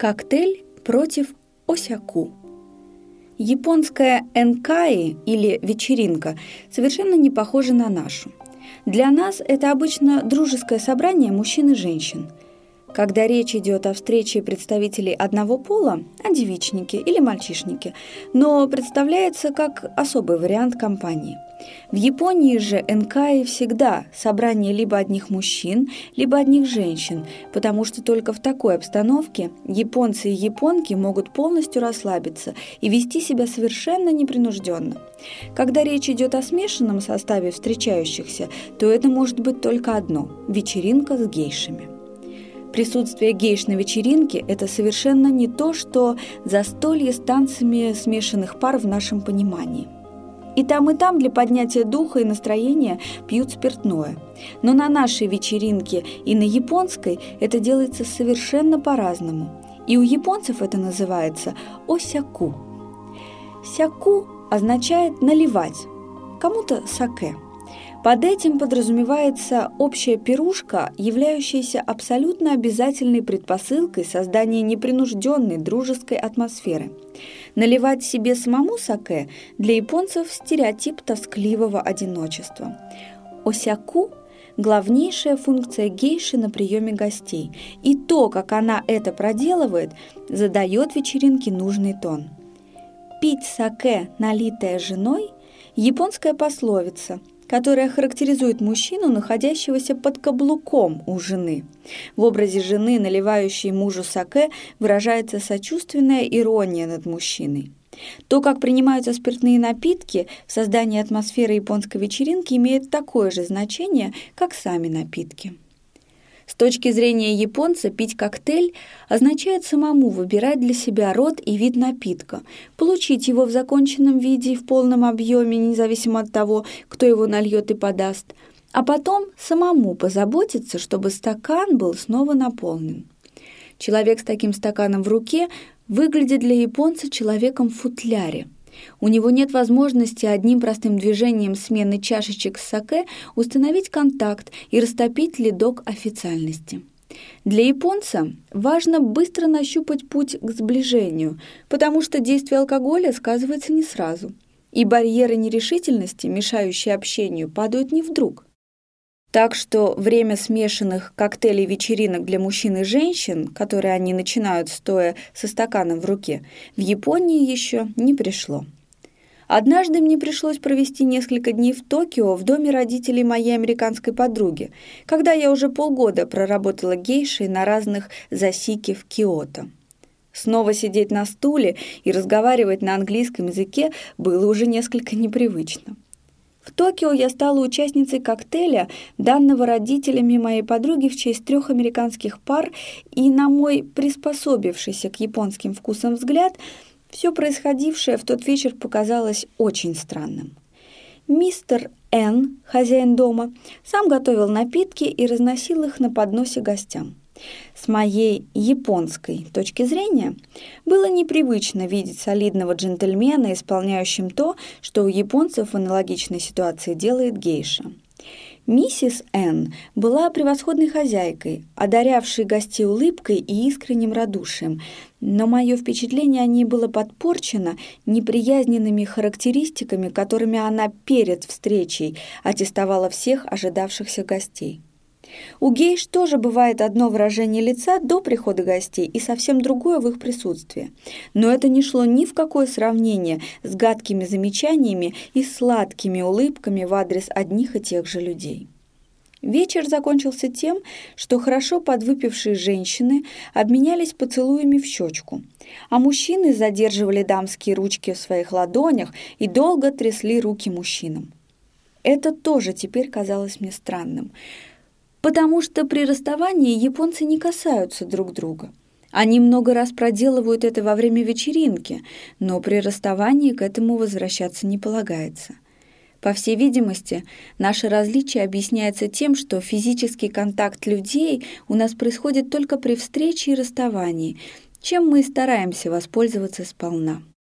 Коктейль против осяку. Японская энкаи или вечеринка совершенно не похожа на нашу. Для нас это обычно дружеское собрание мужчин и женщин – когда речь идет о встрече представителей одного пола, о девичнике или мальчишнике, но представляется как особый вариант компании. В Японии же энкаи всегда собрание либо одних мужчин, либо одних женщин, потому что только в такой обстановке японцы и японки могут полностью расслабиться и вести себя совершенно непринужденно. Когда речь идет о смешанном составе встречающихся, то это может быть только одно – вечеринка с гейшами. Присутствие гейш на вечеринке – это совершенно не то, что застолье с танцами смешанных пар в нашем понимании. И там, и там для поднятия духа и настроения пьют спиртное. Но на нашей вечеринке и на японской это делается совершенно по-разному. И у японцев это называется осяку. Сяку означает «наливать», кому-то саке – под этим подразумевается общая пирушка, являющаяся абсолютно обязательной предпосылкой создания непринужденной дружеской атмосферы. Наливать себе самому саке для японцев стереотип тоскливого одиночества. Осяку – главнейшая функция гейши на приеме гостей, и то, как она это проделывает, задает вечеринке нужный тон. Пить саке, налитое женой – японская пословица – которая характеризует мужчину, находящегося под каблуком у жены. В образе жены, наливающей мужу саке, выражается сочувственная ирония над мужчиной. То, как принимаются спиртные напитки в создании атмосферы японской вечеринки, имеет такое же значение, как сами напитки. С точки зрения японца пить коктейль означает самому выбирать для себя род и вид напитка, получить его в законченном виде и в полном объеме, независимо от того, кто его нальет и подаст, а потом самому позаботиться, чтобы стакан был снова наполнен. Человек с таким стаканом в руке выглядит для японца человеком в футляре – у него нет возможности одним простым движением смены чашечек с саке установить контакт и растопить ледок официальности. Для японца важно быстро нащупать путь к сближению, потому что действие алкоголя сказывается не сразу, и барьеры нерешительности, мешающие общению, падают не вдруг. Так что время смешанных коктейлей-вечеринок для мужчин и женщин, которые они начинают стоя со стаканом в руке, в Японии еще не пришло. Однажды мне пришлось провести несколько дней в Токио в доме родителей моей американской подруги, когда я уже полгода проработала гейшей на разных засике в Киото. Снова сидеть на стуле и разговаривать на английском языке было уже несколько непривычно. В Токио я стала участницей коктейля, данного родителями моей подруги в честь трех американских пар, и на мой приспособившийся к японским вкусам взгляд, все происходившее в тот вечер показалось очень странным. Мистер Н, хозяин дома, сам готовил напитки и разносил их на подносе гостям. С моей японской точки зрения было непривычно видеть солидного джентльмена, исполняющим то, что у японцев в аналогичной ситуации делает гейша. Миссис Н была превосходной хозяйкой, одарявшей гостей улыбкой и искренним радушием, но мое впечатление о ней было подпорчено неприязненными характеристиками, которыми она перед встречей аттестовала всех ожидавшихся гостей. У гейш тоже бывает одно выражение лица до прихода гостей и совсем другое в их присутствии. Но это не шло ни в какое сравнение с гадкими замечаниями и сладкими улыбками в адрес одних и тех же людей. Вечер закончился тем, что хорошо подвыпившие женщины обменялись поцелуями в щечку, а мужчины задерживали дамские ручки в своих ладонях и долго трясли руки мужчинам. Это тоже теперь казалось мне странным – потому что при расставании японцы не касаются друг друга. Они много раз проделывают это во время вечеринки, но при расставании к этому возвращаться не полагается. По всей видимости, наше различие объясняется тем, что физический контакт людей у нас происходит только при встрече и расставании, чем мы и стараемся воспользоваться сполна.